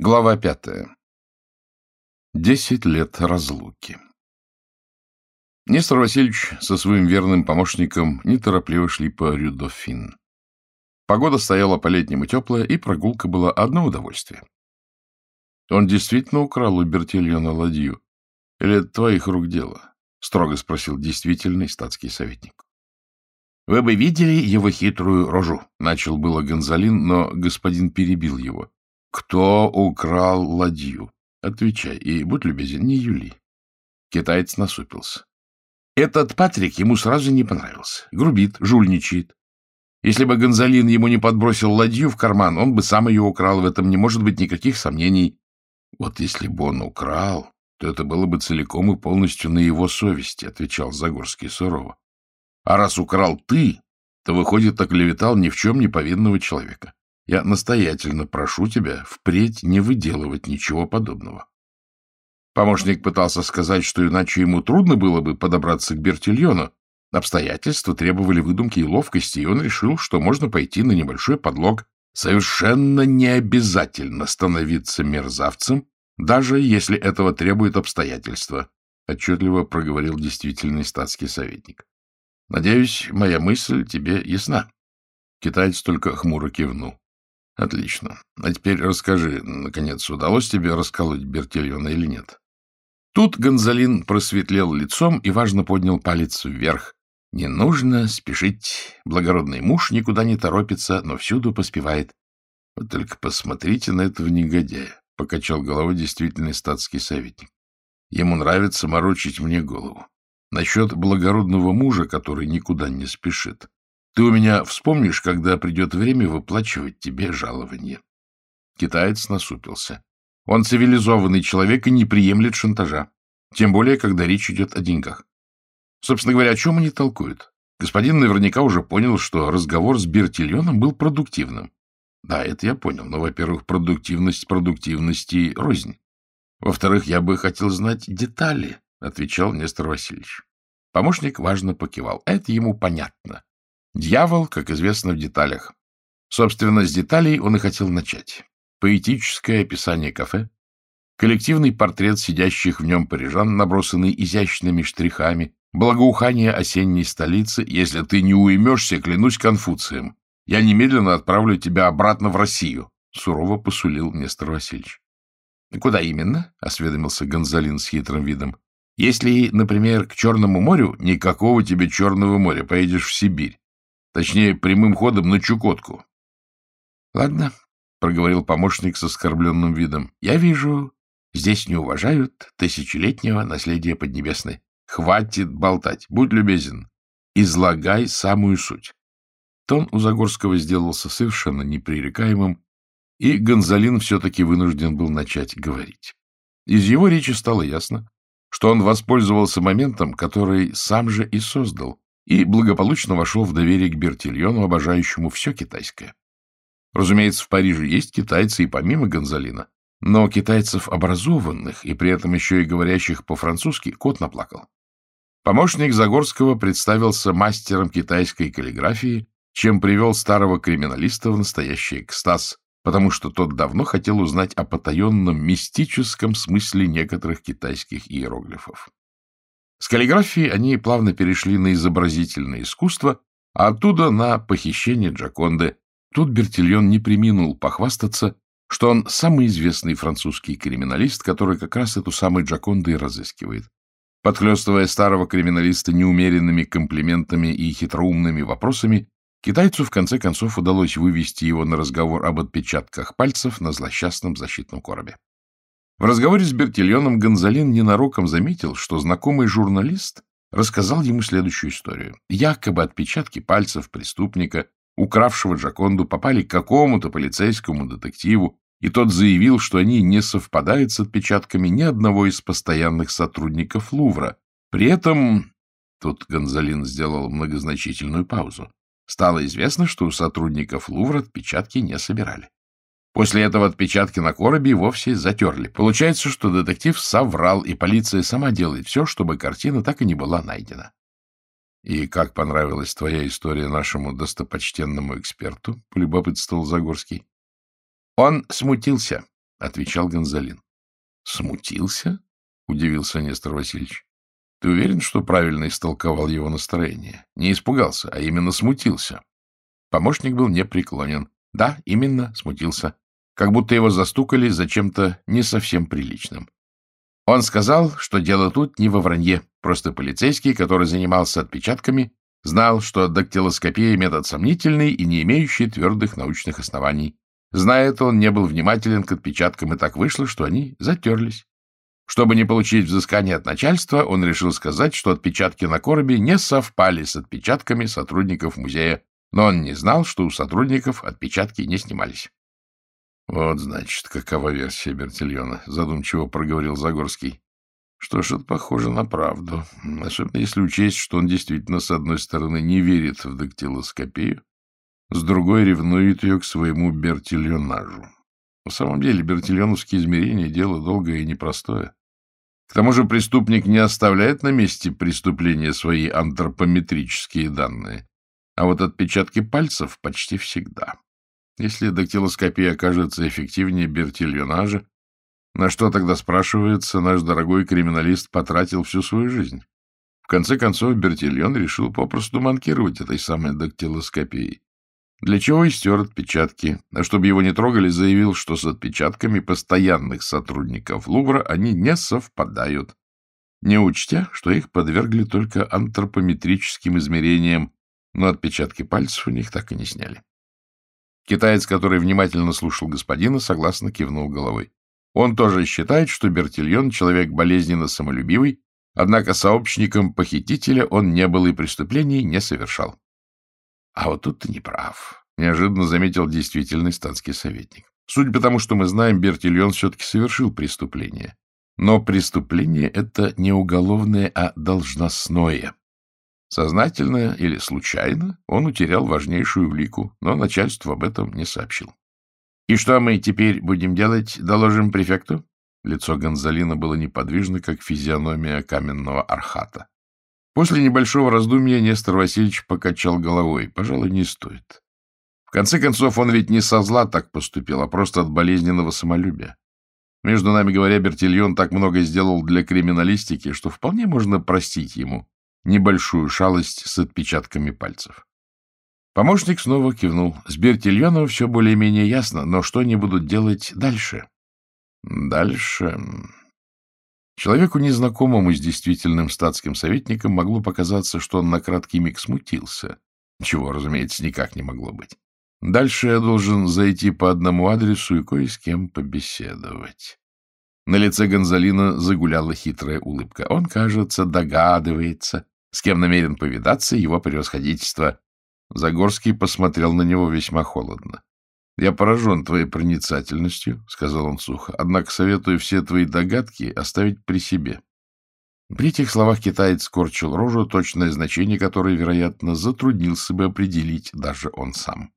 Глава пятая. Десять лет разлуки. Нестор Васильевич со своим верным помощником неторопливо шли по Рюдофин. Погода стояла по-летнему теплая, и прогулка была одно удовольствие. Он действительно украл у Бертильона ладью? Или это твоих рук дело? — строго спросил действительный статский советник. — Вы бы видели его хитрую рожу, — начал было Гонзалин, но господин перебил его. Кто украл ладью? Отвечай, и будь любезен, не Юли. Китаец насупился. Этот Патрик ему сразу не понравился. Грубит, жульничает. Если бы Гонзалин ему не подбросил ладью в карман, он бы сам ее украл, в этом не может быть никаких сомнений. Вот если бы он украл, то это было бы целиком и полностью на его совести, — отвечал Загорский сурово. А раз украл ты, то, выходит, оклеветал ни в чем не повинного человека. Я настоятельно прошу тебя впредь не выделывать ничего подобного. Помощник пытался сказать, что иначе ему трудно было бы подобраться к Бертильону. Обстоятельства требовали выдумки и ловкости, и он решил, что можно пойти на небольшой подлог. Совершенно не обязательно становиться мерзавцем, даже если этого требует обстоятельства, — отчетливо проговорил действительный статский советник. — Надеюсь, моя мысль тебе ясна. Китаец только хмуро кивнул. Отлично. А теперь расскажи, наконец, удалось тебе расколоть Бертильона или нет? Тут Гонзалин просветлел лицом и важно поднял палец вверх. Не нужно спешить. Благородный муж никуда не торопится, но всюду поспевает. Вот только посмотрите на этого негодяя, — покачал головой действительный статский советник. Ему нравится морочить мне голову. Насчет благородного мужа, который никуда не спешит. Ты у меня вспомнишь, когда придет время выплачивать тебе жалование. Китаец насупился. Он цивилизованный человек и не приемлет шантажа. Тем более, когда речь идет о деньгах. Собственно говоря, о чем они толкуют? Господин наверняка уже понял, что разговор с Бертильоном был продуктивным. Да, это я понял, но, во-первых, продуктивность продуктивности рознь. Во-вторых, я бы хотел знать детали, — отвечал Нестор Васильевич. Помощник важно покивал. Это ему понятно. Дьявол, как известно, в деталях. Собственно, с деталей он и хотел начать. Поэтическое описание кафе, коллективный портрет сидящих в нем парижан, набросанный изящными штрихами, благоухание осенней столицы. Если ты не уймешься, клянусь Конфуцием, я немедленно отправлю тебя обратно в Россию, — сурово посулил Нестор Васильевич. — Куда именно? — осведомился Гонзалин с хитрым видом. — Если, например, к Черному морю, никакого тебе Черного моря, поедешь в Сибирь. Точнее, прямым ходом на Чукотку. — Ладно, — проговорил помощник с оскорбленным видом. — Я вижу, здесь не уважают тысячелетнего наследия Поднебесной. Хватит болтать, будь любезен. Излагай самую суть. Тон у Загорского сделался совершенно непререкаемым, и Гонзалин все-таки вынужден был начать говорить. Из его речи стало ясно, что он воспользовался моментом, который сам же и создал, и благополучно вошел в доверие к Бертильону, обожающему все китайское. Разумеется, в Париже есть китайцы и помимо Гонзалина, но китайцев образованных и при этом еще и говорящих по-французски кот наплакал. Помощник Загорского представился мастером китайской каллиграфии, чем привел старого криминалиста в настоящий экстаз, потому что тот давно хотел узнать о потаенном мистическом смысле некоторых китайских иероглифов. С каллиграфии они плавно перешли на изобразительное искусство, а оттуда на похищение Джаконды. Тут Бертильон не приминул похвастаться, что он самый известный французский криминалист, который как раз эту самую Джаконду и разыскивает. Подхлестывая старого криминалиста неумеренными комплиментами и хитроумными вопросами, китайцу в конце концов удалось вывести его на разговор об отпечатках пальцев на злосчастном защитном коробе. В разговоре с Бертильоном Гонзалин ненароком заметил, что знакомый журналист рассказал ему следующую историю. Якобы отпечатки пальцев преступника, укравшего Джаконду, попали к какому-то полицейскому детективу, и тот заявил, что они не совпадают с отпечатками ни одного из постоянных сотрудников Лувра. При этом, тут Гонзалин сделал многозначительную паузу, стало известно, что у сотрудников Лувра отпечатки не собирали. После этого отпечатки на коробе вовсе затерли. Получается, что детектив соврал, и полиция сама делает все, чтобы картина так и не была найдена. — И как понравилась твоя история нашему достопочтенному эксперту? — полюбопытствовал Загорский. Он смутился, — отвечал Гонзалин. — Смутился? — удивился Нестор Васильевич. — Ты уверен, что правильно истолковал его настроение? Не испугался, а именно смутился. Помощник был непреклонен. Да, именно смутился. Как будто его застукали за чем-то не совсем приличным. Он сказал, что дело тут не во вранье. Просто полицейский, который занимался отпечатками, знал, что дактилоскопия — метод сомнительный и не имеющий твердых научных оснований. Зная это, он не был внимателен к отпечаткам, и так вышло, что они затерлись. Чтобы не получить взыскание от начальства, он решил сказать, что отпечатки на коробе не совпали с отпечатками сотрудников музея, но он не знал, что у сотрудников отпечатки не снимались. — Вот, значит, какова версия Бертильона, — задумчиво проговорил Загорский. — Что ж, это похоже на правду, особенно если учесть, что он действительно, с одной стороны, не верит в дактилоскопию, с другой ревнует ее к своему бертильонажу. На самом деле бертильоновские измерения — дело долгое и непростое. К тому же преступник не оставляет на месте преступления свои антропометрические данные, а вот отпечатки пальцев почти всегда. Если дактилоскопия окажется эффективнее бертильонажа, на что тогда, спрашивается, наш дорогой криминалист потратил всю свою жизнь? В конце концов, Бертильон решил попросту манкировать этой самой дактилоскопией. Для чего и стер отпечатки, а чтобы его не трогали, заявил, что с отпечатками постоянных сотрудников Лувра они не совпадают, не учтя, что их подвергли только антропометрическим измерениям, но отпечатки пальцев у них так и не сняли. Китаец, который внимательно слушал господина, согласно кивнул головой. Он тоже считает, что Бертильон — человек болезненно самолюбивый, однако сообщником похитителя он не был и преступлений не совершал. А вот тут ты не прав, — неожиданно заметил действительный статский советник. Судя по тому, что мы знаем, Бертильон все-таки совершил преступление. Но преступление — это не уголовное, а должностное. Сознательно или случайно он утерял важнейшую улику, но начальству об этом не сообщил. — И что мы теперь будем делать? Доложим префекту? Лицо Гонзалина было неподвижно, как физиономия каменного архата. После небольшого раздумья Нестор Васильевич покачал головой. Пожалуй, не стоит. В конце концов, он ведь не со зла так поступил, а просто от болезненного самолюбия. Между нами говоря, Бертильон так много сделал для криминалистики, что вполне можно простить ему небольшую шалость с отпечатками пальцев. Помощник снова кивнул. С Бертильоном все более-менее ясно, но что они будут делать дальше? Дальше... Человеку, незнакомому с действительным статским советником, могло показаться, что он на краткий миг смутился, чего, разумеется, никак не могло быть. Дальше я должен зайти по одному адресу и кое с кем побеседовать. На лице Гонзалина загуляла хитрая улыбка. Он, кажется, догадывается, с кем намерен повидаться его превосходительство. Загорский посмотрел на него весьма холодно. «Я поражен твоей проницательностью», — сказал он сухо, — «однако советую все твои догадки оставить при себе». При этих словах китаец скорчил рожу, точное значение которой, вероятно, затруднился бы определить даже он сам.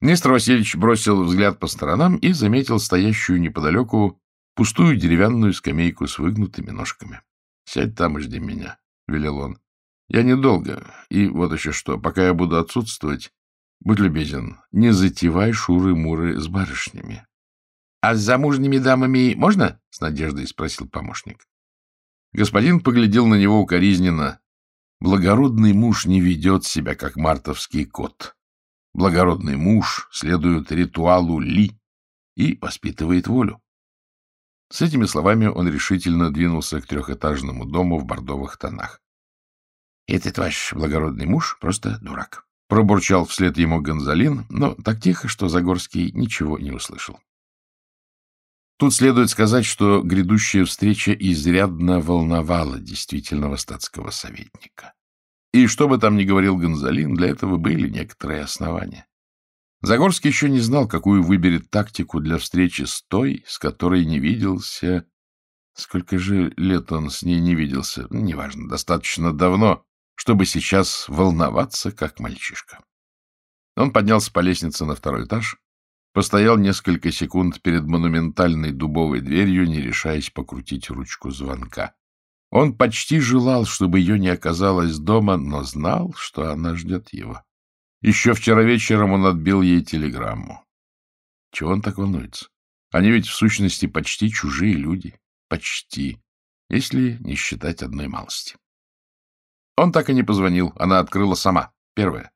Нестор Васильевич бросил взгляд по сторонам и заметил стоящую неподалеку пустую деревянную скамейку с выгнутыми ножками. — Сядь там и жди меня, — велел он. — Я недолго, и вот еще что, пока я буду отсутствовать, Будь любезен, не затевай шуры-муры с барышнями. — А с замужними дамами можно? — с надеждой спросил помощник. Господин поглядел на него укоризненно. Благородный муж не ведет себя, как мартовский кот. Благородный муж следует ритуалу Ли и воспитывает волю. С этими словами он решительно двинулся к трехэтажному дому в бордовых тонах. — Этот ваш благородный муж просто дурак. Пробурчал вслед ему Гонзалин, но так тихо, что Загорский ничего не услышал. Тут следует сказать, что грядущая встреча изрядно волновала действительного статского советника. И что бы там ни говорил Гонзалин, для этого были некоторые основания. Загорский еще не знал, какую выберет тактику для встречи с той, с которой не виделся... Сколько же лет он с ней не виделся, неважно, достаточно давно, чтобы сейчас волноваться, как мальчишка. Он поднялся по лестнице на второй этаж, постоял несколько секунд перед монументальной дубовой дверью, не решаясь покрутить ручку звонка. Он почти желал, чтобы ее не оказалось дома, но знал, что она ждет его. Еще вчера вечером он отбил ей телеграмму. Чего он так волнуется? Они ведь в сущности почти чужие люди. Почти. Если не считать одной малости. Он так и не позвонил. Она открыла сама. Первая.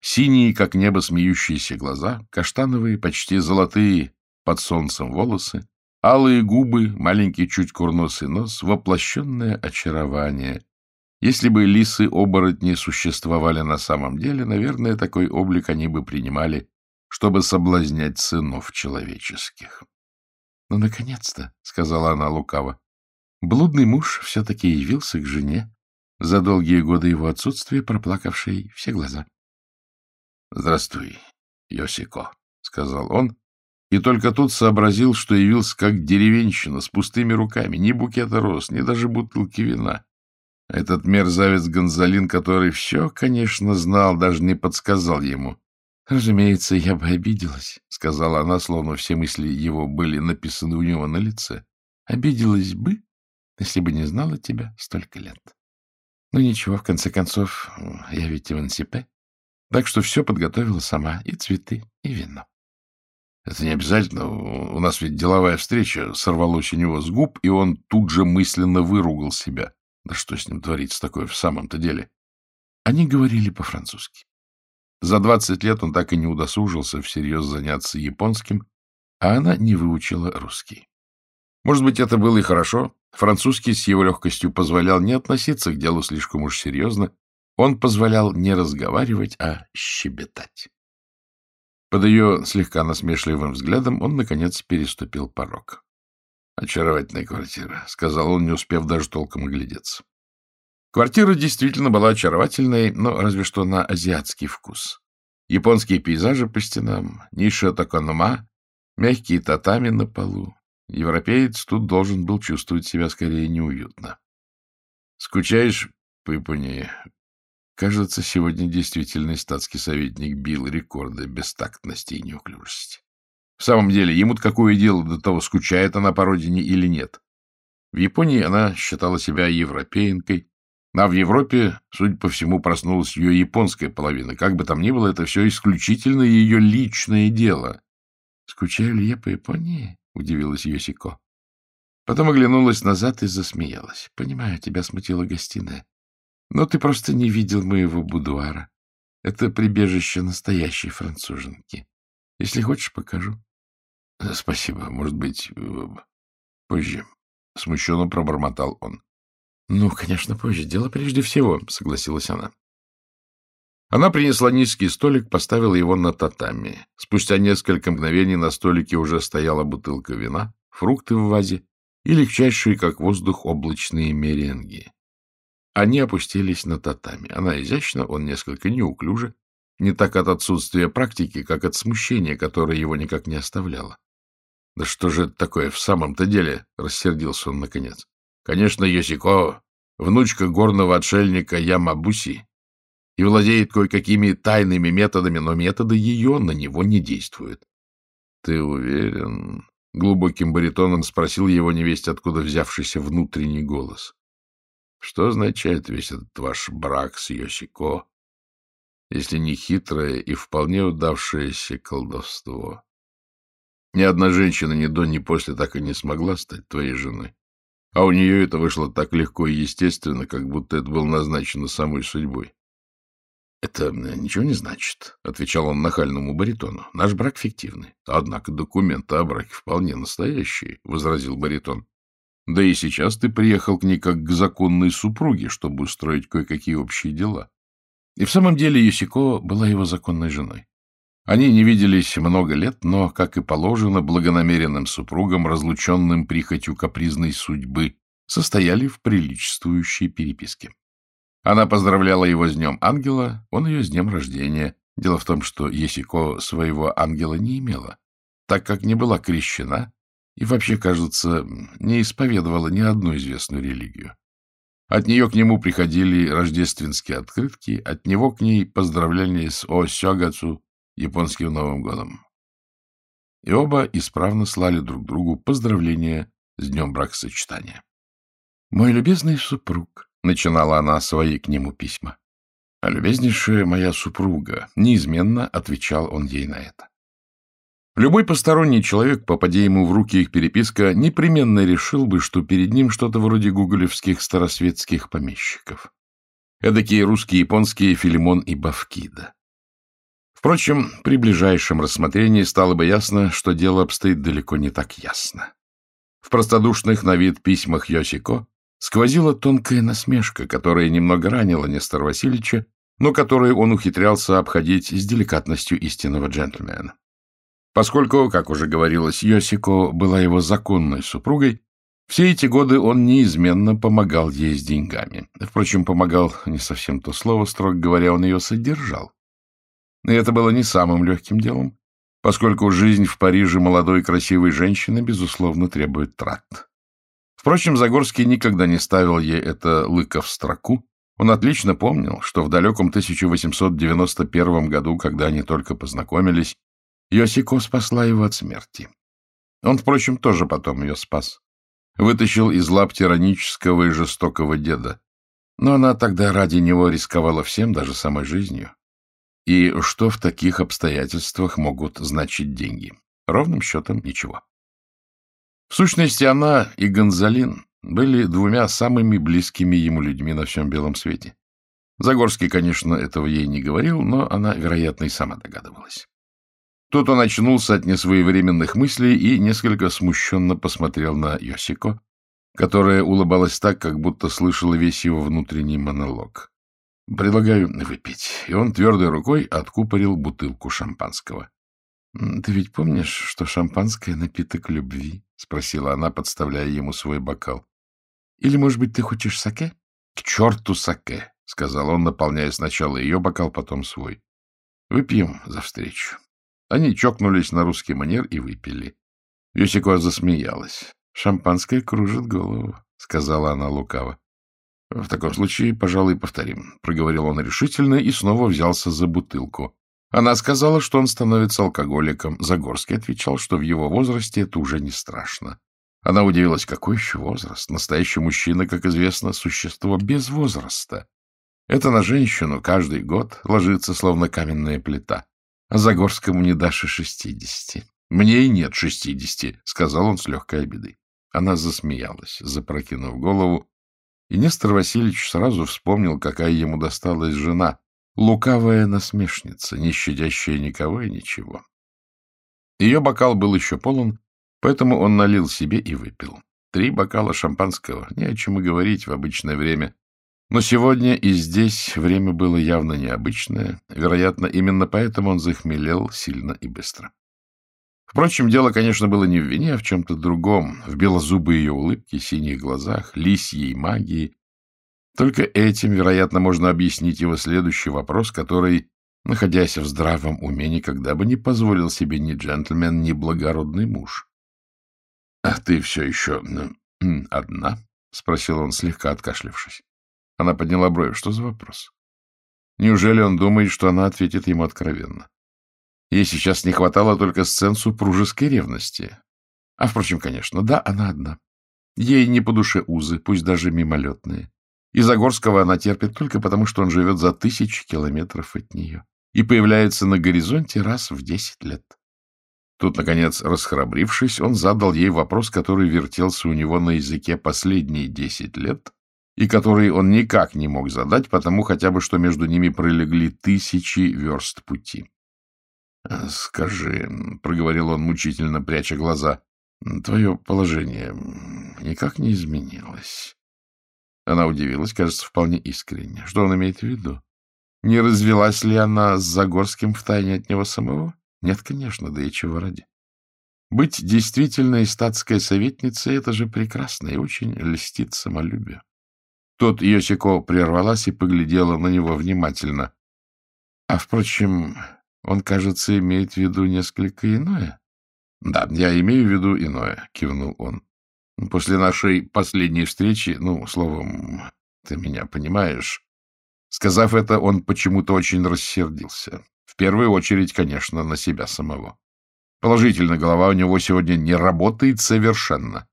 Синие, как небо, смеющиеся глаза, каштановые, почти золотые под солнцем волосы, алые губы, маленький чуть курносый нос, воплощенное очарование. Если бы лисы-оборотни существовали на самом деле, наверное, такой облик они бы принимали, чтобы соблазнять сынов человеческих. — Ну, наконец-то, — сказала она лукаво, — блудный муж все-таки явился к жене, за долгие годы его отсутствия проплакавшей все глаза. — Здравствуй, Йосико, — сказал он, и только тут сообразил, что явился как деревенщина с пустыми руками, ни букета роз, ни даже бутылки вина. Этот мерзавец Гонзалин, который все, конечно, знал, даже не подсказал ему. — Разумеется, я бы обиделась, — сказала она, словно все мысли его были написаны у него на лице. — Обиделась бы, если бы не знала тебя столько лет. Ну ничего, в конце концов, я ведь Ивансипе. Так что все подготовила сама, и цветы, и вино. Это не обязательно. У нас ведь деловая встреча сорвалась у него с губ, и он тут же мысленно выругал себя. Да что с ним творится такое в самом-то деле? Они говорили по-французски. За двадцать лет он так и не удосужился всерьез заняться японским, а она не выучила русский. Может быть, это было и хорошо. Французский с его легкостью позволял не относиться к делу слишком уж серьезно, он позволял не разговаривать, а щебетать. Под ее слегка насмешливым взглядом он, наконец, переступил порог. — Очаровательная квартира, — сказал он, не успев даже толком оглядеться. Квартира действительно была очаровательной, но разве что на азиатский вкус. Японские пейзажи по стенам, ниша токонома, мягкие татами на полу. Европеец тут должен был чувствовать себя скорее неуютно. — Скучаешь по Японии? Кажется, сегодня действительный статский советник бил рекорды бестактности и неуклюжести. В самом деле, ему-то какое дело до того, скучает она по родине или нет. В Японии она считала себя европеенкой, а в Европе, судя по всему, проснулась ее японская половина. Как бы там ни было, это все исключительно ее личное дело. — Скучаю ли я по Японии? — удивилась Йосико. Потом оглянулась назад и засмеялась. — Понимаю, тебя смутила гостиная. Но ты просто не видел моего будуара. Это прибежище настоящей француженки. Если хочешь, покажу. — Спасибо. Может быть, э, позже. Смущенно пробормотал он. — Ну, конечно, позже. Дело прежде всего, — согласилась она. Она принесла низкий столик, поставила его на татами. Спустя несколько мгновений на столике уже стояла бутылка вина, фрукты в вазе и легчайшие, как воздух, облачные меренги. Они опустились на татами. Она изящно, он несколько неуклюже, не так от отсутствия практики, как от смущения, которое его никак не оставляло. — Да что же это такое в самом-то деле? — рассердился он наконец. — Конечно, Йосико, внучка горного отшельника Ямабуси, и владеет кое-какими тайными методами, но методы ее на него не действуют. — Ты уверен? — глубоким баритоном спросил его невесть, откуда взявшийся внутренний голос. Что означает весь этот ваш брак с Йосико, если не хитрое и вполне удавшееся колдовство? Ни одна женщина ни до, ни после так и не смогла стать твоей женой. А у нее это вышло так легко и естественно, как будто это было назначено самой судьбой. — Это ничего не значит, — отвечал он нахальному баритону. — Наш брак фиктивный. Однако документы о браке вполне настоящие, — возразил баритон. Да и сейчас ты приехал к ней как к законной супруге, чтобы устроить кое-какие общие дела. И в самом деле Юсико была его законной женой. Они не виделись много лет, но, как и положено, благонамеренным супругам, разлученным прихотью капризной судьбы, состояли в приличествующей переписке. Она поздравляла его с днем ангела, он ее с днем рождения. Дело в том, что Есико своего ангела не имела, так как не была крещена и вообще, кажется, не исповедовала ни одну известную религию. От нее к нему приходили рождественские открытки, от него к ней поздравления с О-Сёгацу, японским Новым годом. И оба исправно слали друг другу поздравления с днем бракосочетания. «Мой любезный супруг», — начинала она свои к нему письма. «А любезнейшая моя супруга», — неизменно отвечал он ей на это. Любой посторонний человек, попадя ему в руки их переписка, непременно решил бы, что перед ним что-то вроде гуголевских старосветских помещиков. Эдакие русские японские Филимон и Бавкида. Впрочем, при ближайшем рассмотрении стало бы ясно, что дело обстоит далеко не так ясно. В простодушных на вид письмах Йосико сквозила тонкая насмешка, которая немного ранила Нестора Васильевича, но которую он ухитрялся обходить с деликатностью истинного джентльмена. Поскольку, как уже говорилось, Йосико была его законной супругой, все эти годы он неизменно помогал ей с деньгами. Впрочем, помогал не совсем то слово, строго говоря, он ее содержал. И это было не самым легким делом, поскольку жизнь в Париже молодой красивой женщины, безусловно, требует трат. Впрочем, Загорский никогда не ставил ей это лыко в строку. Он отлично помнил, что в далеком 1891 году, когда они только познакомились, Йосико спасла его от смерти. Он, впрочем, тоже потом ее спас. Вытащил из лап тиранического и жестокого деда. Но она тогда ради него рисковала всем, даже самой жизнью. И что в таких обстоятельствах могут значить деньги? Ровным счетом ничего. В сущности, она и Гонзалин были двумя самыми близкими ему людьми на всем белом свете. Загорский, конечно, этого ей не говорил, но она, вероятно, и сама догадывалась. Тут он очнулся от несвоевременных мыслей и несколько смущенно посмотрел на Йосико, которая улыбалась так, как будто слышала весь его внутренний монолог. Предлагаю выпить. И он твердой рукой откупорил бутылку шампанского. — Ты ведь помнишь, что шампанское — напиток любви? — спросила она, подставляя ему свой бокал. — Или, может быть, ты хочешь саке? — К черту саке! — сказал он, наполняя сначала ее бокал, потом свой. — Выпьем за встречу. Они чокнулись на русский манер и выпили. Юсико засмеялась. — Шампанское кружит голову, — сказала она лукаво. — В таком случае, пожалуй, повторим, — проговорил он решительно и снова взялся за бутылку. Она сказала, что он становится алкоголиком. Загорский отвечал, что в его возрасте это уже не страшно. Она удивилась, какой еще возраст? Настоящий мужчина, как известно, существо без возраста. Это на женщину каждый год ложится, словно каменная плита. А Загорскому не дашь и шестидесяти. — Мне и нет шестидесяти, — сказал он с легкой обидой. Она засмеялась, запрокинув голову, и Нестор Васильевич сразу вспомнил, какая ему досталась жена, лукавая насмешница, не щадящая никого и ничего. Ее бокал был еще полон, поэтому он налил себе и выпил. Три бокала шампанского, не о чем и говорить в обычное время. Но сегодня и здесь время было явно необычное, вероятно, именно поэтому он захмелел сильно и быстро. Впрочем, дело, конечно, было не в вине, а в чем-то другом, в белозубой ее улыбке, синих глазах, лисьей магии. Только этим, вероятно, можно объяснить его следующий вопрос, который, находясь в здравом уме, никогда бы не позволил себе ни джентльмен, ни благородный муж. — А ты все еще одна? — спросил он, слегка откашлившись. Она подняла бровь. Что за вопрос? Неужели он думает, что она ответит ему откровенно? Ей сейчас не хватало только сцен супружеской ревности. А, впрочем, конечно, да, она одна. Ей не по душе узы, пусть даже мимолетные. И Загорского она терпит только потому, что он живет за тысячи километров от нее и появляется на горизонте раз в десять лет. Тут, наконец, расхрабрившись, он задал ей вопрос, который вертелся у него на языке последние десять лет и который он никак не мог задать, потому хотя бы, что между ними пролегли тысячи верст пути. — Скажи, — проговорил он, мучительно пряча глаза, — твое положение никак не изменилось. Она удивилась, кажется, вполне искренне. Что он имеет в виду? Не развелась ли она с Загорским втайне от него самого? Нет, конечно, да и чего ради. Быть действительной статской советницей — это же прекрасно и очень льстит самолюбию. Тут Йосико прервалась и поглядела на него внимательно. А, впрочем, он, кажется, имеет в виду несколько иное. — Да, я имею в виду иное, — кивнул он. После нашей последней встречи, ну, словом, ты меня понимаешь. Сказав это, он почему-то очень рассердился. В первую очередь, конечно, на себя самого. Положительно, голова у него сегодня не работает совершенно.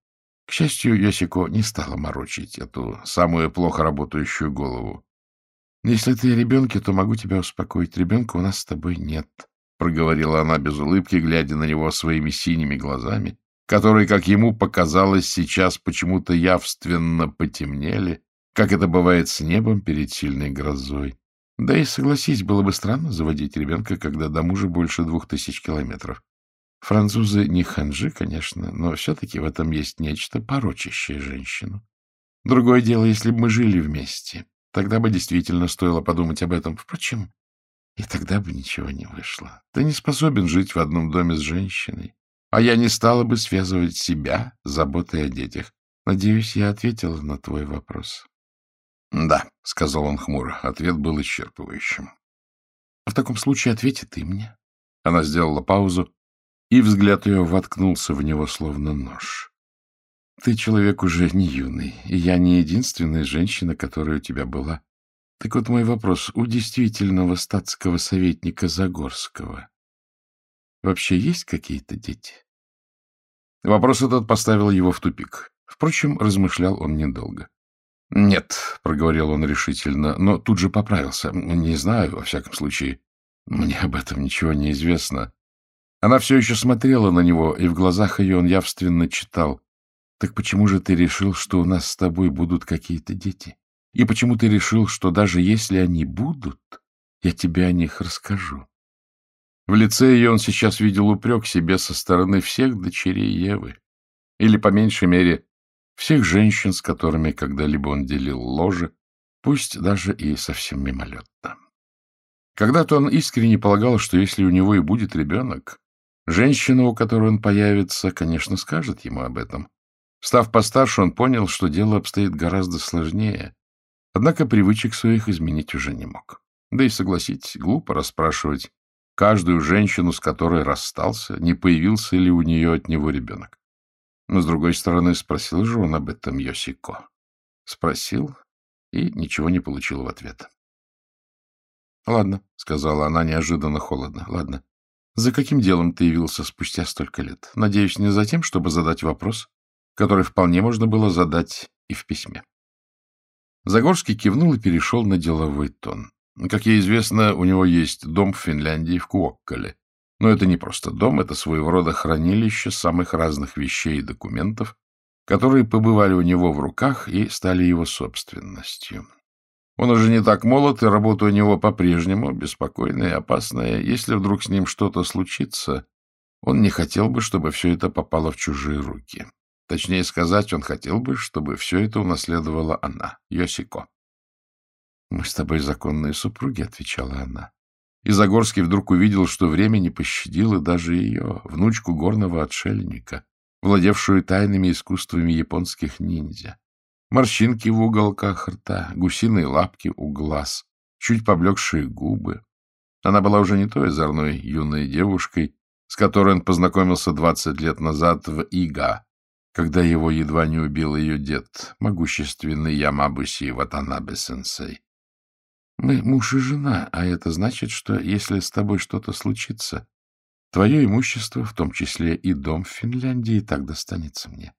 К счастью, Йосико не стала морочить эту самую плохо работающую голову. — Если ты ребенке, то могу тебя успокоить. Ребенка у нас с тобой нет, — проговорила она без улыбки, глядя на него своими синими глазами, которые, как ему показалось, сейчас почему-то явственно потемнели, как это бывает с небом перед сильной грозой. Да и, согласись, было бы странно заводить ребенка, когда до мужа больше двух тысяч километров. Французы не ханжи, конечно, но все-таки в этом есть нечто порочащее женщину. Другое дело, если бы мы жили вместе. Тогда бы действительно стоило подумать об этом. Впрочем, и тогда бы ничего не вышло. Ты не способен жить в одном доме с женщиной. А я не стала бы связывать себя с заботой о детях. Надеюсь, я ответила на твой вопрос. — Да, — сказал он хмуро. Ответ был исчерпывающим. — В таком случае ответи ты мне. Она сделала паузу, и взгляд ее воткнулся в него, словно нож. — Ты человек уже не юный, и я не единственная женщина, которая у тебя была. Так вот мой вопрос. У действительного статского советника Загорского вообще есть какие-то дети? Вопрос этот поставил его в тупик. Впрочем, размышлял он недолго. — Нет, — проговорил он решительно, но тут же поправился. — Не знаю, во всяком случае. Мне об этом ничего не известно. Она все еще смотрела на него, и в глазах ее он явственно читал. — Так почему же ты решил, что у нас с тобой будут какие-то дети? И почему ты решил, что даже если они будут, я тебе о них расскажу? В лице ее он сейчас видел упрек себе со стороны всех дочерей Евы. Или, по меньшей мере, всех женщин, с которыми когда-либо он делил ложе, пусть даже и совсем мимолетно. Когда-то он искренне полагал, что если у него и будет ребенок, женщина, у которой он появится, конечно, скажет ему об этом. Став постарше, он понял, что дело обстоит гораздо сложнее, Однако привычек своих изменить уже не мог. Да и согласитесь, глупо расспрашивать каждую женщину, с которой расстался, не появился ли у нее от него ребенок. Но, с другой стороны, спросил же он об этом Йосико. Спросил и ничего не получил в ответ. — Ладно, — сказала она неожиданно холодно. — Ладно. За каким делом ты явился спустя столько лет? Надеюсь, не за тем, чтобы задать вопрос, который вполне можно было задать и в письме. Загорский кивнул и перешел на деловой тон. Как ей известно, у него есть дом в Финляндии, в Куоккале. Но это не просто дом, это своего рода хранилище самых разных вещей и документов, которые побывали у него в руках и стали его собственностью. Он уже не так молод, и работа у него по-прежнему беспокойная и опасная. Если вдруг с ним что-то случится, он не хотел бы, чтобы все это попало в чужие руки. Точнее сказать, он хотел бы, чтобы все это унаследовала она, Йосико. — Мы с тобой законные супруги, — отвечала она. И Загорский вдруг увидел, что время не пощадило даже ее, внучку горного отшельника, владевшую тайными искусствами японских ниндзя. Морщинки в уголках рта, гусиные лапки у глаз, чуть поблекшие губы. Она была уже не той озорной юной девушкой, с которой он познакомился двадцать лет назад в Ига, когда его едва не убил ее дед, могущественный Ямабуси Ватанабе-сенсей. Мы муж и жена, а это значит, что если с тобой что-то случится, твое имущество, в том числе и дом в Финляндии, так достанется мне.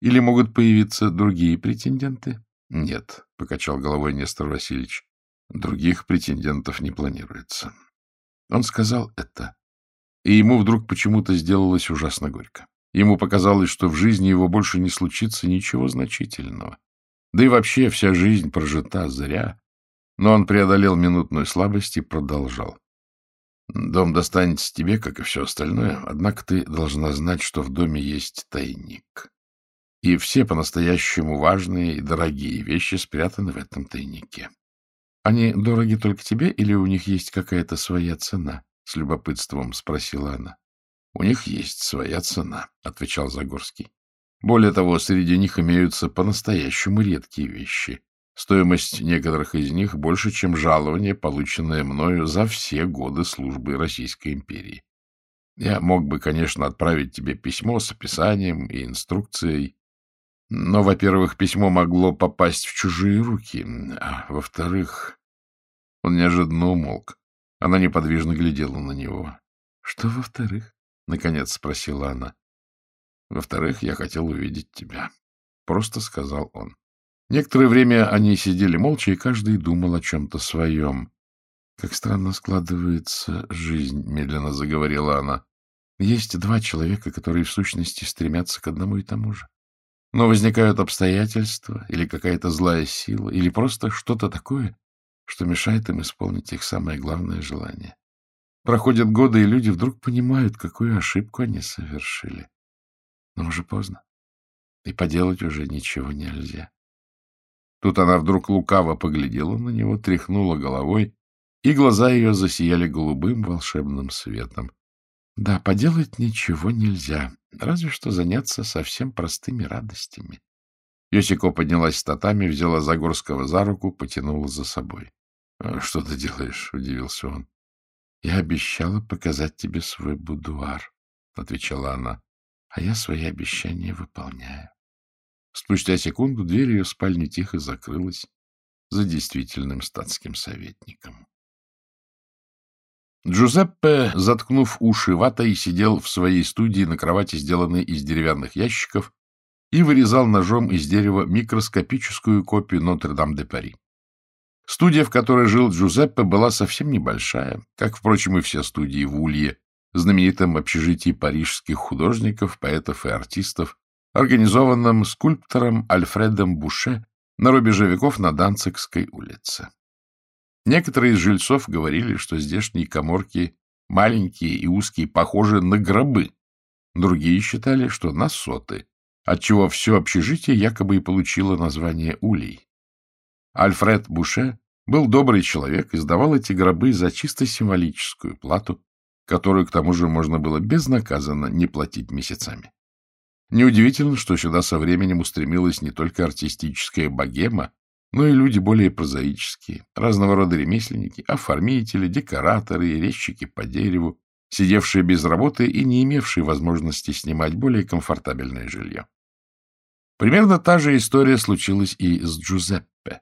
Или могут появиться другие претенденты? Нет, — покачал головой Нестор Васильевич, — других претендентов не планируется. Он сказал это, и ему вдруг почему-то сделалось ужасно горько. Ему показалось, что в жизни его больше не случится ничего значительного. Да и вообще вся жизнь прожита зря. Но он преодолел минутную слабость и продолжал. Дом достанется тебе, как и все остальное, однако ты должна знать, что в доме есть тайник. И все по-настоящему важные и дорогие вещи спрятаны в этом тайнике. Они дороги только тебе или у них есть какая-то своя цена? — с любопытством спросила она. — У них есть своя цена, — отвечал Загорский. Более того, среди них имеются по-настоящему редкие вещи. Стоимость некоторых из них больше, чем жалование, полученное мною за все годы службы Российской империи. Я мог бы, конечно, отправить тебе письмо с описанием и инструкцией, но, во-первых, письмо могло попасть в чужие руки, а во-вторых, он неожиданно умолк. Она неподвижно глядела на него. — Что во-вторых? — наконец спросила она. — Во-вторых, я хотел увидеть тебя. Просто сказал он. Некоторое время они сидели молча, и каждый думал о чем-то своем. — Как странно складывается жизнь, — медленно заговорила она. Есть два человека, которые в сущности стремятся к одному и тому же. Но возникают обстоятельства или какая-то злая сила, или просто что-то такое, что мешает им исполнить их самое главное желание. Проходят годы, и люди вдруг понимают, какую ошибку они совершили. Но уже поздно, и поделать уже ничего нельзя. Тут она вдруг лукаво поглядела на него, тряхнула головой, и глаза ее засияли голубым волшебным светом. Да, поделать ничего нельзя, разве что заняться совсем простыми радостями. Йосико поднялась с татами, взяла Загорского за руку, потянула за собой. «А — Что ты делаешь? — удивился он. — Я обещала показать тебе свой будуар, — отвечала она, — а я свои обещания выполняю. Спустя секунду дверь ее спальни тихо закрылась за действительным статским советником. Джузеппе, заткнув уши ватой, сидел в своей студии на кровати, сделанной из деревянных ящиков, и вырезал ножом из дерева микроскопическую копию Нотр-Дам-де-Пари. Студия, в которой жил Джузеппе, была совсем небольшая, как, впрочем, и все студии в Улье, знаменитом общежитии парижских художников, поэтов и артистов, организованном скульптором Альфредом Буше на рубеже веков на Данцикской улице. Некоторые из жильцов говорили, что здешние коморки маленькие и узкие, похожи на гробы. Другие считали, что на соты, отчего все общежитие якобы и получило название улей. Альфред Буше был добрый человек и сдавал эти гробы за чисто символическую плату, которую, к тому же, можно было безнаказанно не платить месяцами. Неудивительно, что сюда со временем устремилась не только артистическая богема, но и люди более прозаические, разного рода ремесленники, оформители, декораторы и резчики по дереву, сидевшие без работы и не имевшие возможности снимать более комфортабельное жилье. Примерно та же история случилась и с Джузеппе.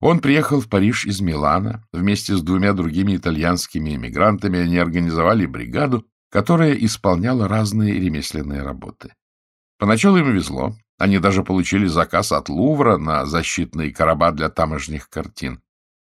Он приехал в Париж из Милана. Вместе с двумя другими итальянскими эмигрантами они организовали бригаду, которая исполняла разные ремесленные работы. Поначалу им везло. Они даже получили заказ от Лувра на защитные короба для тамошних картин.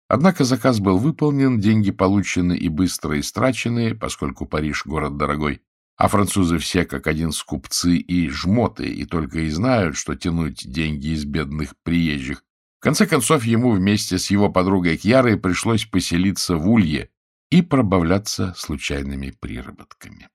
Однако заказ был выполнен, деньги получены и быстро истрачены, поскольку Париж — город дорогой, а французы все как один скупцы и жмоты, и только и знают, что тянуть деньги из бедных приезжих. В конце концов, ему вместе с его подругой Кьярой пришлось поселиться в Улье и пробавляться случайными приработками.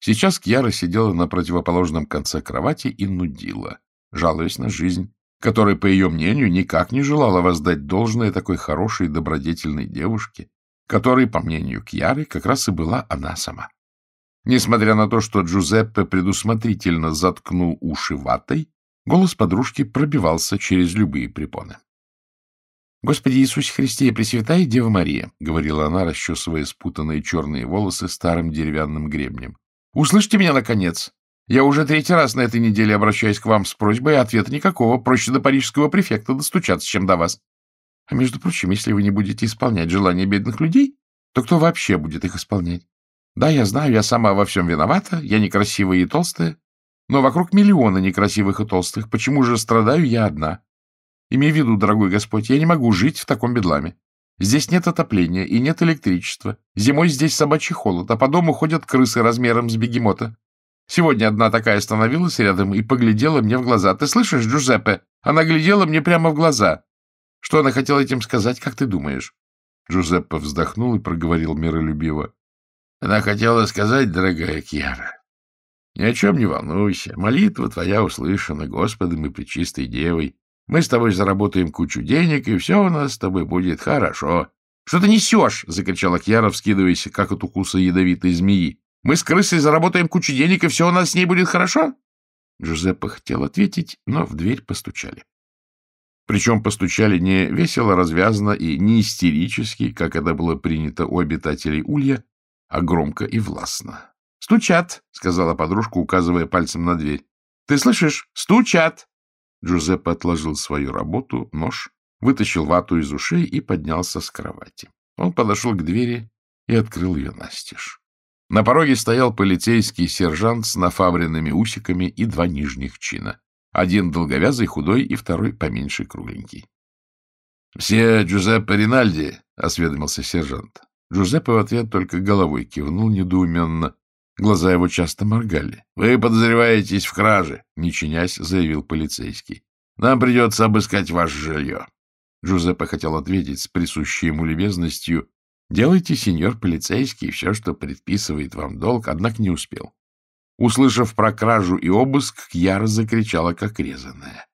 Сейчас Кьяра сидела на противоположном конце кровати и нудила, жалуясь на жизнь, которая, по ее мнению, никак не желала воздать должное такой хорошей добродетельной девушке, которой, по мнению Кьяры, как раз и была она сама. Несмотря на то, что Джузеппе предусмотрительно заткнул уши ватой, голос подружки пробивался через любые препоны. «Господи Иисусе Христе, Пресвятая Дева Мария!» — говорила она, расчесывая спутанные черные волосы старым деревянным гребнем. Услышьте меня, наконец. Я уже третий раз на этой неделе обращаюсь к вам с просьбой, а ответа никакого. Проще до парижского префекта достучаться, чем до вас. А между прочим, если вы не будете исполнять желания бедных людей, то кто вообще будет их исполнять? Да, я знаю, я сама во всем виновата, я некрасивая и толстая, но вокруг миллиона некрасивых и толстых. Почему же страдаю я одна? Имей в виду, дорогой Господь, я не могу жить в таком бедламе. Здесь нет отопления и нет электричества. Зимой здесь собачий холод, а по дому ходят крысы размером с бегемота. Сегодня одна такая остановилась рядом и поглядела мне в глаза. Ты слышишь, Джузеппе? Она глядела мне прямо в глаза. Что она хотела этим сказать, как ты думаешь? Джузеппе вздохнул и проговорил миролюбиво. Она хотела сказать, дорогая Кьяра, ни о чем не волнуйся. Молитва твоя услышана Господом и Пречистой Девой. Мы с тобой заработаем кучу денег, и все у нас с тобой будет хорошо. — Что ты несешь? — закричала Кьяра, вскидываясь, как от укуса ядовитой змеи. — Мы с крысой заработаем кучу денег, и все у нас с ней будет хорошо? Джузеппе хотел ответить, но в дверь постучали. Причем постучали не весело, развязно и не истерически, как это было принято у обитателей Улья, а громко и властно. — Стучат, — сказала подружка, указывая пальцем на дверь. — Ты слышишь? Стучат! Джузеппе отложил свою работу, нож, вытащил вату из ушей и поднялся с кровати. Он подошел к двери и открыл ее настежь. На пороге стоял полицейский сержант с нафабренными усиками и два нижних чина. Один долговязый, худой, и второй поменьше, кругленький. — Все Джузеппе Ринальди, — осведомился сержант. Джузеппе в ответ только головой кивнул недоуменно. Глаза его часто моргали. — Вы подозреваетесь в краже, — не чинясь, заявил полицейский. — Нам придется обыскать ваше жилье. Джузеппе хотел ответить с присущей ему любезностью. — Делайте, сеньор полицейский, все, что предписывает вам долг, однако не успел. Услышав про кражу и обыск, Кьяра закричала, как резаная.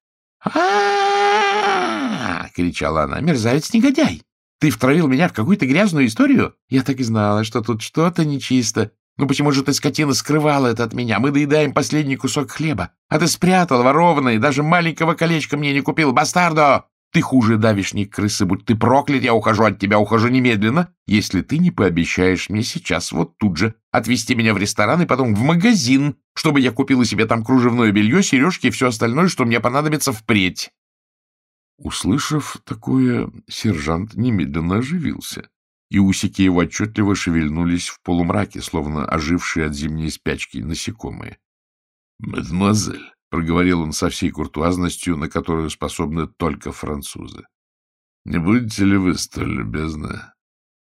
кричала она. «Мерзавец-негодяй! Ты втравил меня в какую-то грязную историю? Я так и знала, что тут что-то нечисто. Ну почему же ты, скотина, скрывала это от меня? Мы доедаем последний кусок хлеба. А ты спрятал ворованный, даже маленького колечка мне не купил. Бастардо! Ты хуже давишней крысы, будь ты проклят, я ухожу от тебя, ухожу немедленно, если ты не пообещаешь мне сейчас вот тут же отвезти меня в ресторан и потом в магазин, чтобы я купила себе там кружевное белье, сережки и все остальное, что мне понадобится впредь. Услышав такое, сержант немедленно оживился, и усики его отчетливо шевельнулись в полумраке, словно ожившие от зимней спячки насекомые. — Мадемуазель, — проговорил он со всей куртуазностью, на которую способны только французы, — не будете ли вы столь любезны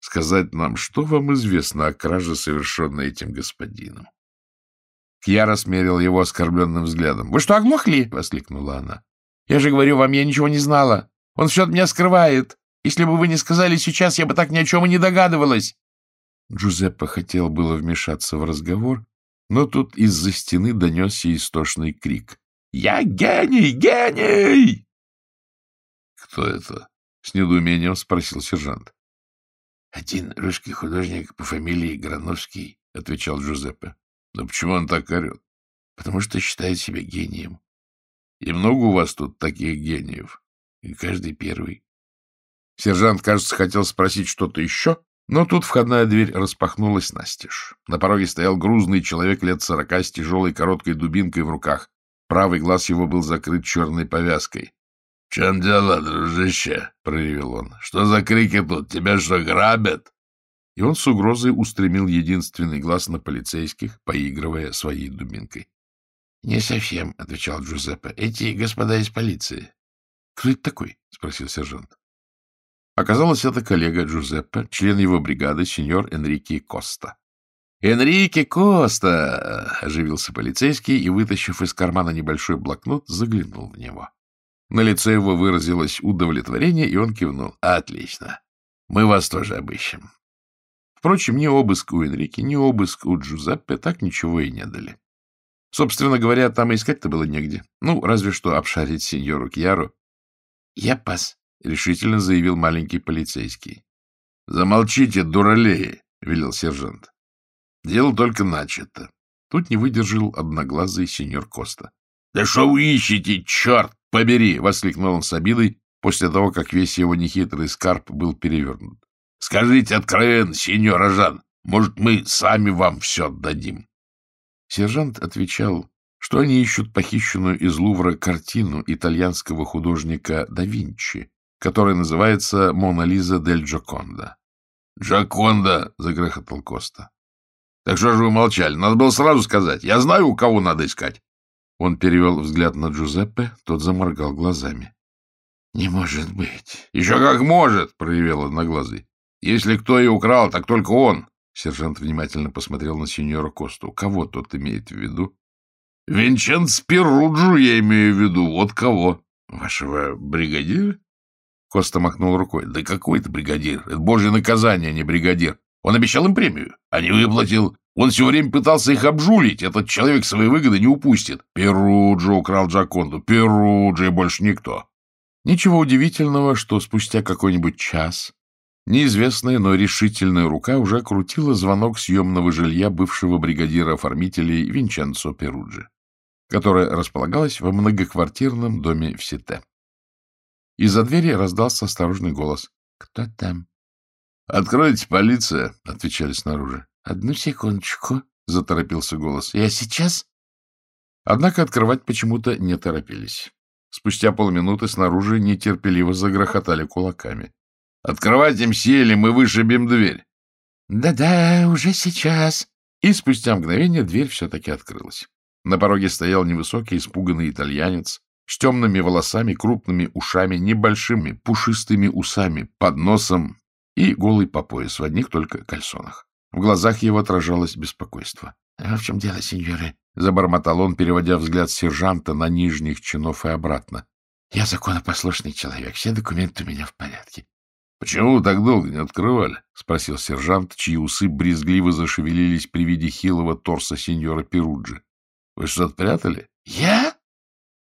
сказать нам, что вам известно о краже, совершенной этим господином? Кьяра смерил его оскорбленным взглядом. — Вы что, оглохли? — воскликнула она. Я же говорю вам, я ничего не знала. Он все от меня скрывает. Если бы вы не сказали сейчас, я бы так ни о чем и не догадывалась. Джузеппе хотел было вмешаться в разговор, но тут из-за стены донесся истошный крик. «Я гений! Гений!» «Кто это?» — с недоумением спросил сержант. «Один русский художник по фамилии Грановский», — отвечал Джузеппе. «Но почему он так орет?» «Потому что считает себя гением. И много у вас тут таких гениев? И каждый первый. Сержант, кажется, хотел спросить что-то еще, но тут входная дверь распахнулась настежь. На пороге стоял грузный человек лет сорока с тяжелой короткой дубинкой в руках. Правый глаз его был закрыт черной повязкой. — В чем дело, дружище? — проревел он. — Что за крики тут? Тебя что, грабят? И он с угрозой устремил единственный глаз на полицейских, поигрывая своей дубинкой. — Не совсем, — отвечал Джузеппе. — Эти господа из полиции. — Кто это такой? — спросил сержант. Оказалось, это коллега Джузеппе, член его бригады, сеньор Энрике Коста. — Энрике Коста! — оживился полицейский и, вытащив из кармана небольшой блокнот, заглянул в него. На лице его выразилось удовлетворение, и он кивнул. — Отлично. Мы вас тоже обыщем. Впрочем, ни обыск у Энрике, ни обыск у Джузеппе так ничего и не дали. Собственно говоря, там искать-то было негде. Ну, разве что обшарить сеньору Кьяру. — Я пас, — решительно заявил маленький полицейский. — Замолчите, дуралеи, — велел сержант. — Дело только начато. Тут не выдержал одноглазый сеньор Коста. — Да что вы ищете, черт побери! — воскликнул он с обидой после того, как весь его нехитрый скарб был перевернут. — Скажите откровенно, сеньор Ажан, может, мы сами вам все отдадим? Сержант отвечал, что они ищут похищенную из Лувра картину итальянского художника да Винчи, которая называется «Мона Лиза дель Джоконда». «Джоконда!» — загрохотал Коста. «Так что же вы молчали? Надо было сразу сказать. Я знаю, у кого надо искать». Он перевел взгляд на Джузеппе, тот заморгал глазами. — Не может быть. — Еще как может, — проявил одноглазый. — Если кто и украл, так только он. Сержант внимательно посмотрел на сеньора Косту. Кого тот имеет в виду? — Винченц Перуджу я имею в виду. Вот кого. — Вашего бригадира? Коста махнул рукой. — Да какой это бригадир? Это божье наказание, а не бригадир. Он обещал им премию, а не выплатил. Он все время пытался их обжулить. Этот человек свои выгоды не упустит. Перуджо украл Джаконду. Перуджо и больше никто. Ничего удивительного, что спустя какой-нибудь час Неизвестная, но решительная рука уже крутила звонок съемного жилья бывшего бригадира оформителей Винченцо Перуджи, которое располагалось во многоквартирном доме в Сите. Из-за двери раздался осторожный голос. — Кто там? — Откройте, полиция, — отвечали снаружи. — Одну секундочку, — заторопился голос. — Я сейчас? Однако открывать почему-то не торопились. Спустя полминуты снаружи нетерпеливо загрохотали кулаками. Открывать им сели, мы вышибем дверь. Да-да, уже сейчас. И спустя мгновение дверь все-таки открылась. На пороге стоял невысокий, испуганный итальянец с темными волосами, крупными ушами, небольшими, пушистыми усами, под носом и голый по пояс в одних только кальсонах. В глазах его отражалось беспокойство. — А в чем дело, сеньоры? — забормотал он, переводя взгляд сержанта на нижних чинов и обратно. — Я законопослушный человек, все документы у меня в порядке. — Почему вы так долго не открывали? — спросил сержант, чьи усы брезгливо зашевелились при виде хилого торса сеньора Перуджи. — Вы что-то прятали? — Я? —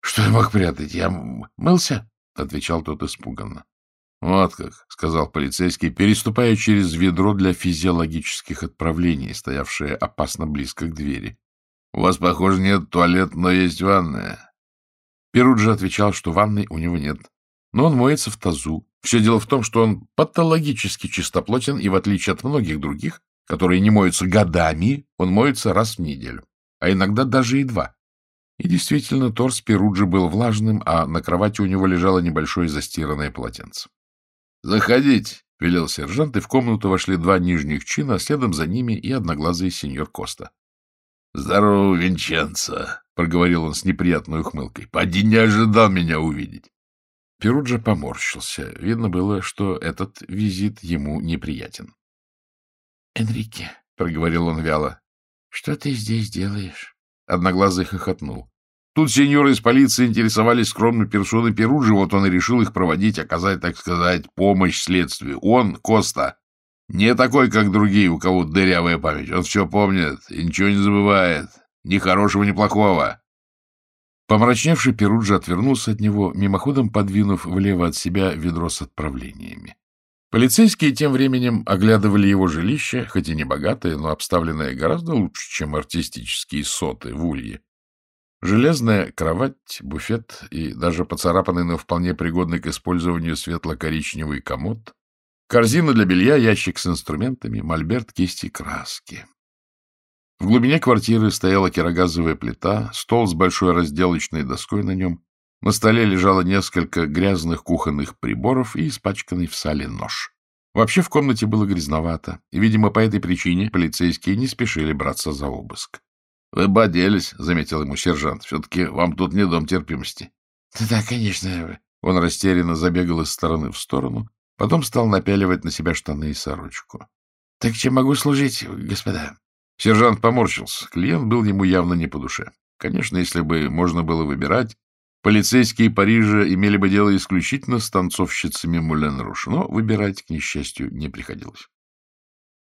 Что я мог прятать? Я мылся? — отвечал тот испуганно. — Вот как, — сказал полицейский, переступая через ведро для физиологических отправлений, стоявшее опасно близко к двери. — У вас, похоже, нет туалет, но есть ванная. Перуджи отвечал, что ванной у него нет, но он моется в тазу. Все дело в том, что он патологически чистоплотен, и в отличие от многих других, которые не моются годами, он моется раз в неделю, а иногда даже и два. И действительно, торс Перуджи был влажным, а на кровати у него лежало небольшое застиранное полотенце. — Заходите, — велел сержант, и в комнату вошли два нижних чина, а следом за ними и одноглазый сеньор Коста. — Здорово, Винченцо, — проговорил он с неприятной ухмылкой. — Поди не ожидал меня увидеть. Перуджа поморщился. Видно было, что этот визит ему неприятен. — Энрике, — проговорил он вяло, — что ты здесь делаешь? Одноглазый хохотнул. Тут сеньоры из полиции интересовались скромной персоной Перуджи, вот он и решил их проводить, оказать, так сказать, помощь следствию. Он, Коста, не такой, как другие, у кого дырявая память. Он все помнит и ничего не забывает. Ни хорошего, ни плохого. Помрачневший Перуджи отвернулся от него, мимоходом подвинув влево от себя ведро с отправлениями. Полицейские тем временем оглядывали его жилище, хоть и не богатое, но обставленное гораздо лучше, чем артистические соты в улье. Железная кровать, буфет и даже поцарапанный, но вполне пригодный к использованию светло-коричневый комод, корзина для белья, ящик с инструментами, мольберт, кисти, краски. В глубине квартиры стояла кирогазовая плита, стол с большой разделочной доской на нем. На столе лежало несколько грязных кухонных приборов и испачканный в сале нож. Вообще в комнате было грязновато, и, видимо, по этой причине полицейские не спешили браться за обыск. — Вы бы оделись, — заметил ему сержант. — Все-таки вам тут не дом терпимости. — Да, конечно. Он растерянно забегал из стороны в сторону, потом стал напяливать на себя штаны и сорочку. — Так чем могу служить, господа? Сержант поморщился. Клиент был ему явно не по душе. Конечно, если бы можно было выбирать, полицейские Парижа имели бы дело исключительно с танцовщицами Мулен-Руш, но выбирать, к несчастью, не приходилось.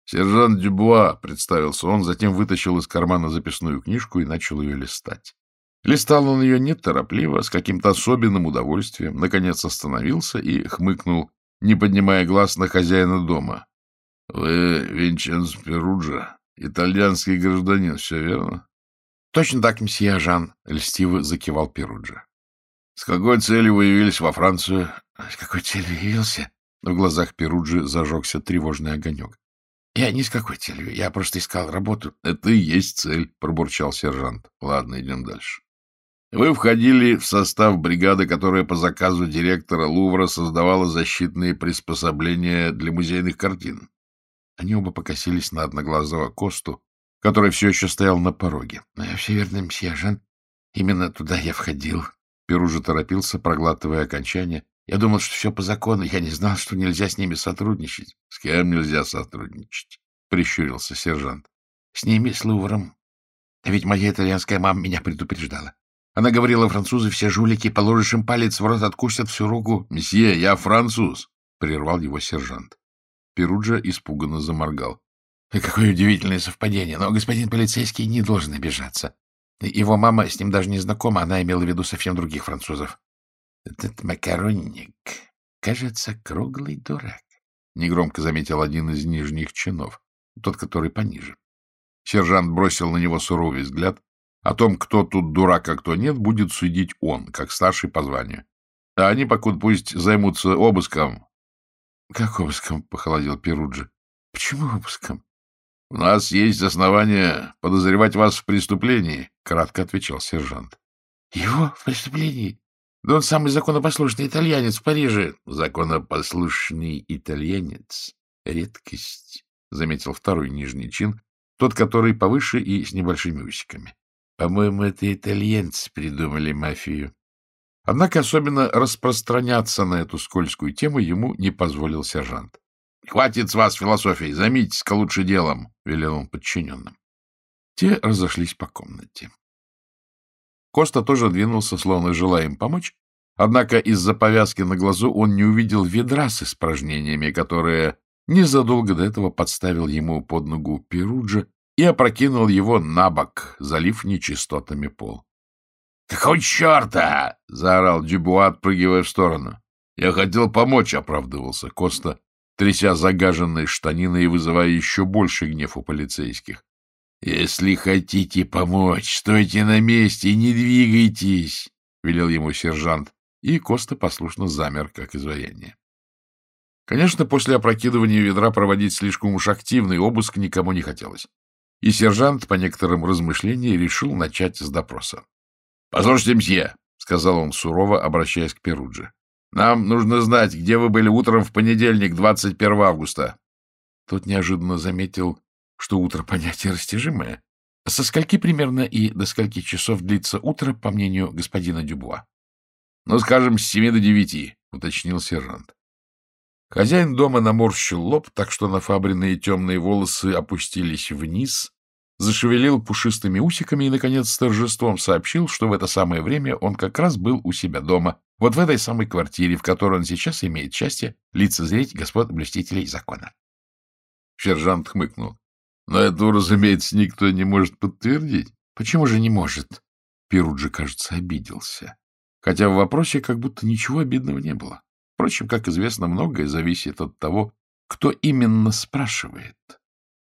«Сержант Дюбуа», — представился он, затем вытащил из кармана записную книжку и начал ее листать. Листал он ее неторопливо, с каким-то особенным удовольствием, наконец остановился и хмыкнул, не поднимая глаз на хозяина дома. — Вы Винченц Перуджа, Итальянский гражданин, все верно? — Точно так, месье Жан, — льстиво закивал Перуджа. — С какой целью вы явились во Францию? — С какой целью явился? В глазах Перуджи зажегся тревожный огонек. — Я ни с какой целью, я просто искал работу. — Это и есть цель, — пробурчал сержант. — Ладно, идем дальше. Вы входили в состав бригады, которая по заказу директора Лувра создавала защитные приспособления для музейных картин. Они оба покосились на одноглазого Косту, который все еще стоял на пороге. — Все верно, мсье Жан. Именно туда я входил. Перу же торопился, проглатывая окончание. Я думал, что все по закону. Я не знал, что нельзя с ними сотрудничать. — С кем нельзя сотрудничать? — прищурился сержант. — С ними, с Лувром. Ведь моя итальянская мама меня предупреждала. Она говорила, французы все жулики, положишь им палец в рот, откусят всю руку. — Месье, я француз! — прервал его сержант. Перуджа испуганно заморгал. — Какое удивительное совпадение, но господин полицейский не должен обижаться. Его мама с ним даже не знакома, она имела в виду совсем других французов. — Этот макаронник, кажется, круглый дурак, — негромко заметил один из нижних чинов, тот, который пониже. Сержант бросил на него суровый взгляд. О том, кто тут дурак, а кто нет, будет судить он, как старший по званию. А они, покуда пусть займутся обыском, — Как обыском? — похолодел Перуджи. — Почему обыском? — У нас есть основания подозревать вас в преступлении, — кратко отвечал сержант. — Его в преступлении? Да он самый законопослушный итальянец в Париже. — Законопослушный итальянец — редкость, — заметил второй нижний чин, тот, который повыше и с небольшими усиками. — По-моему, это итальянцы придумали мафию. Однако особенно распространяться на эту скользкую тему ему не позволил сержант. Хватит с вас философии, займитесь-ка лучше делом, — велел он подчиненным. Те разошлись по комнате. Коста тоже двинулся, словно желая им помочь, однако из-за повязки на глазу он не увидел ведра с испражнениями, которые незадолго до этого подставил ему под ногу Перуджа и опрокинул его на бок, залив нечистотами пол. — Какого черта? — заорал Дюбуа, отпрыгивая в сторону. — Я хотел помочь, — оправдывался Коста, тряся загаженной штаниной и вызывая еще больше гнев у полицейских. — Если хотите помочь, стойте на месте и не двигайтесь, — велел ему сержант, и Коста послушно замер, как изваяние. Конечно, после опрокидывания ведра проводить слишком уж активный обыск никому не хотелось, и сержант, по некоторым размышлениям, решил начать с допроса. — Послушайте, мсье, — сказал он сурово, обращаясь к Перудже. — Нам нужно знать, где вы были утром в понедельник, 21 августа. Тот неожиданно заметил, что утро понятие растяжимое. Со скольки примерно и до скольки часов длится утро, по мнению господина Дюбуа? — Ну, скажем, с семи до девяти, — уточнил сержант. Хозяин дома наморщил лоб, так что нафабренные темные волосы опустились вниз, зашевелил пушистыми усиками и, наконец, с торжеством сообщил, что в это самое время он как раз был у себя дома, вот в этой самой квартире, в которой он сейчас имеет счастье лицезреть господ блюстителей закона. Сержант хмыкнул. — Но этого, разумеется, никто не может подтвердить. — Почему же не может? Перуджи, кажется, обиделся. Хотя в вопросе как будто ничего обидного не было. Впрочем, как известно, многое зависит от того, кто именно спрашивает.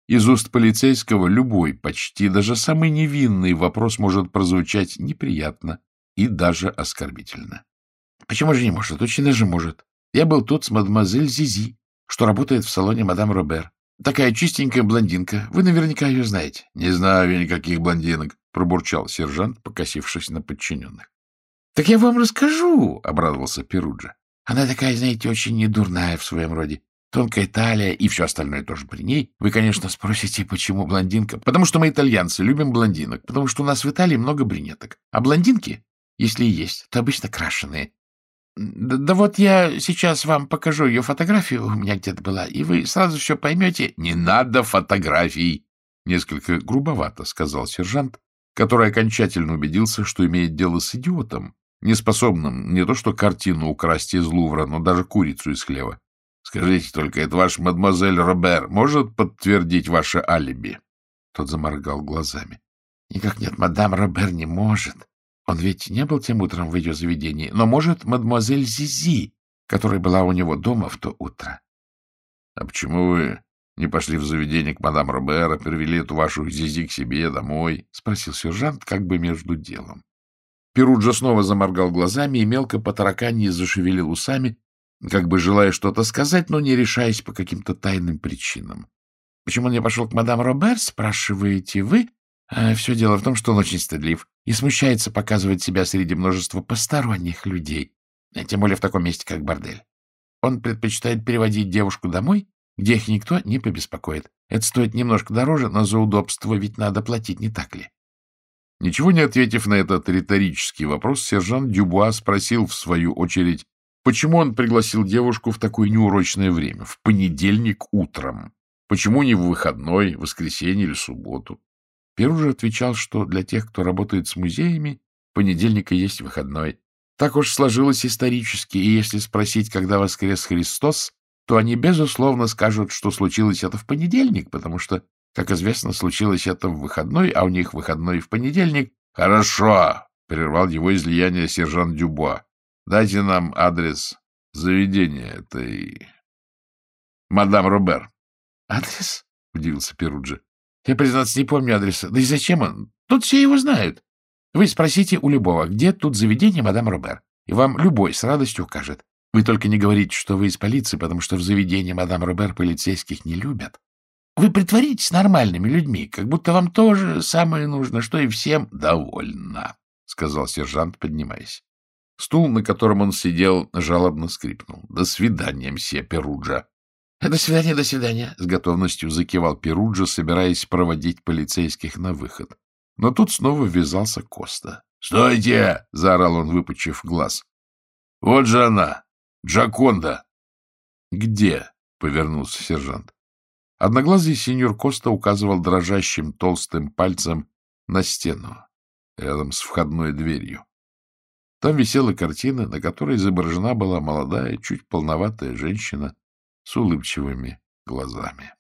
Из уст полицейского любой, почти даже самый невинный вопрос может прозвучать неприятно и даже оскорбительно. — Почему же не может? Очень даже может. Я был тут с мадемуазель Зизи, что работает в салоне мадам Робер. Такая чистенькая блондинка. Вы наверняка ее знаете. — Не знаю никаких блондинок, — пробурчал сержант, покосившись на подчиненных. — Так я вам расскажу, — обрадовался Перуджа. — Она такая, знаете, очень недурная в своем роде тонкая талия и все остальное тоже при ней. Вы, конечно, спросите, почему блондинка? Потому что мы, итальянцы, любим блондинок, потому что у нас в Италии много брюнеток. А блондинки, если и есть, то обычно крашеные. Да, да вот я сейчас вам покажу ее фотографию, у меня где-то была, и вы сразу все поймете. — Не надо фотографий! — несколько грубовато сказал сержант, который окончательно убедился, что имеет дело с идиотом, неспособным не то что картину украсть из Лувра, но даже курицу из хлева. Скажите только, это ваш мадемуазель Робер может подтвердить ваше алиби? Тот заморгал глазами. — Никак нет, мадам Робер не может. Он ведь не был тем утром в ее заведении, но может мадемуазель Зизи, которая была у него дома в то утро. — А почему вы не пошли в заведение к мадам Робер, а перевели эту вашу Зизи к себе домой? — спросил сержант как бы между делом. Перуджа снова заморгал глазами и мелко по тараканье зашевелил усами, как бы желая что-то сказать, но не решаясь по каким-то тайным причинам. — Почему он не пошел к мадам Робер, спрашиваете вы? А все дело в том, что он очень стыдлив и смущается показывать себя среди множества посторонних людей, тем более в таком месте, как бордель. Он предпочитает переводить девушку домой, где их никто не побеспокоит. Это стоит немножко дороже, но за удобство ведь надо платить, не так ли? Ничего не ответив на этот риторический вопрос, сержант Дюбуа спросил в свою очередь, Почему он пригласил девушку в такое неурочное время, в понедельник утром? Почему не в выходной, воскресенье или субботу? Перу же отвечал, что для тех, кто работает с музеями, понедельник и есть выходной. Так уж сложилось исторически, и если спросить, когда воскрес Христос, то они, безусловно, скажут, что случилось это в понедельник, потому что, как известно, случилось это в выходной, а у них выходной в понедельник. — Хорошо, — прервал его излияние сержант Дюбуа. Дайте нам адрес заведения этой... Мадам Робер. — Адрес? — удивился Перуджи. — Я, признаться, не помню адреса. Да и зачем он? Тут все его знают. Вы спросите у любого, где тут заведение мадам Робер, и вам любой с радостью укажет. Вы только не говорите, что вы из полиции, потому что в заведении мадам Робер полицейских не любят. Вы притворитесь нормальными людьми, как будто вам тоже самое нужно, что и всем довольно, — сказал сержант, поднимаясь. Стул, на котором он сидел, жалобно скрипнул. — До свидания, мсье Перуджа. — До свидания, до свидания, — с готовностью закивал Перуджа, собираясь проводить полицейских на выход. Но тут снова ввязался Коста. — Стойте! — заорал он, выпучив глаз. — Вот же она, Джаконда. — Где? — повернулся сержант. Одноглазый сеньор Коста указывал дрожащим толстым пальцем на стену, рядом с входной дверью. Там висела картина, на которой изображена была молодая, чуть полноватая женщина с улыбчивыми глазами.